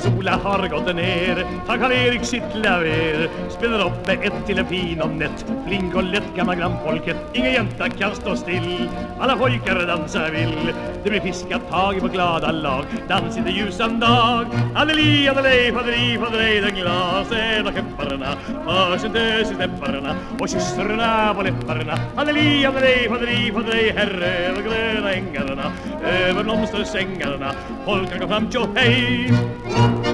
som sola har gått ner tar Karl-Erik sitt klaver Spelar upp med ett till en fin och nätt Flink och lätt gammal grannfolket. Ingen jänta kan stå still. Alla pojkar dansa vill. Det blir fiskat tag på glada lag. Dans i det ljusan dag. Adeli, adelej, faderi, faderej Den glasen och käpparna. För sin tös i snäpparna Och kysserna på läpparna. Adeli, adelej, faderi, faderej Herre över gröna ängarna. Över blomstersängarna. Folk kan gå fram, tjo hej!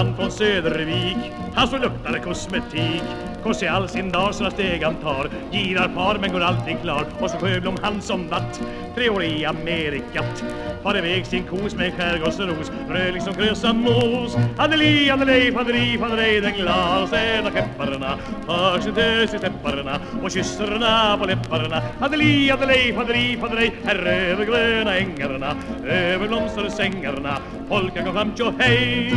Han från Södervik. Han så luktade kosmetik. Kors i all sin dag såna steg han tar. Girar par men går alltid klar. Och så Sjöblom han som vatt Tre år i Amerikat Far iväg sin kos med skärgårdsros Röd liksom krösa mos. Adeli, adelej, faderi, faderej Den glasen skepparna. Tar sin tös i stepparna. Och kysserna på läpparna. Adeli, adelej, faderi, faderej Här över gröna ängarna. Över blomstersängarna Polkan går fram, tjo hej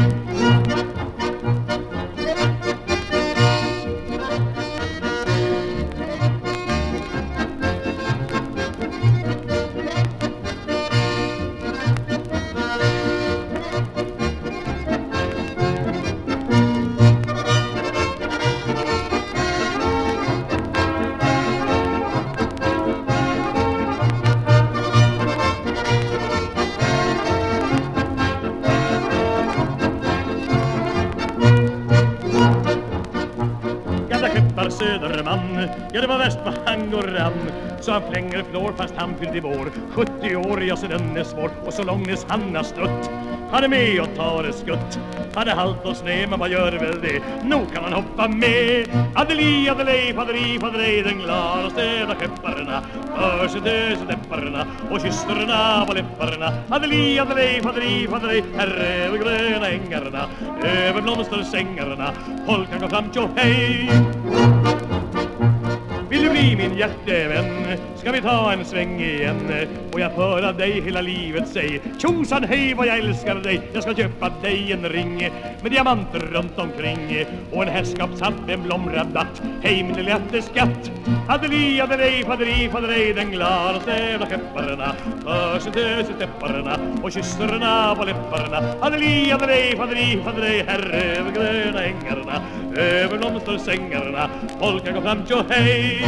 Söderman Ja det var värst vad han går an. Så han flänger flår fast han fyllt i vår. 70 år, ja så den är svår Och så långt han har stött Han är med och tar ett skutt. Han är halt och sned men vad gör väl det? Nog kan han hoppa med. Adeli, adelej, faderi, faderej Den glada städa skepparna. För sig dös läpparna Och kysterna på läpparna. Adeli, adelej, faderi, faderej Här över gröna ängarna. Över blomstersängarna Folkan går fram, tjo min hjärtevän? Ska vi ta en sväng igen? Och jag föra dig hela livet säg. Tjosan hej vad jag älskar dig. Jag ska köpa dig en ring Med diamanter runt omkring. Och en herrskapshatt med en blomrabatt Hej min lilla skatt Adeli, adelej, faderi, faderej Den glada stävla skepparna För sig tös i stepparna Och kysserna på läpparna. Adeli, adelej, faderi, faderej herre över gröna ängarna. Över blomstersängarna. Folkan går fram, tjo hej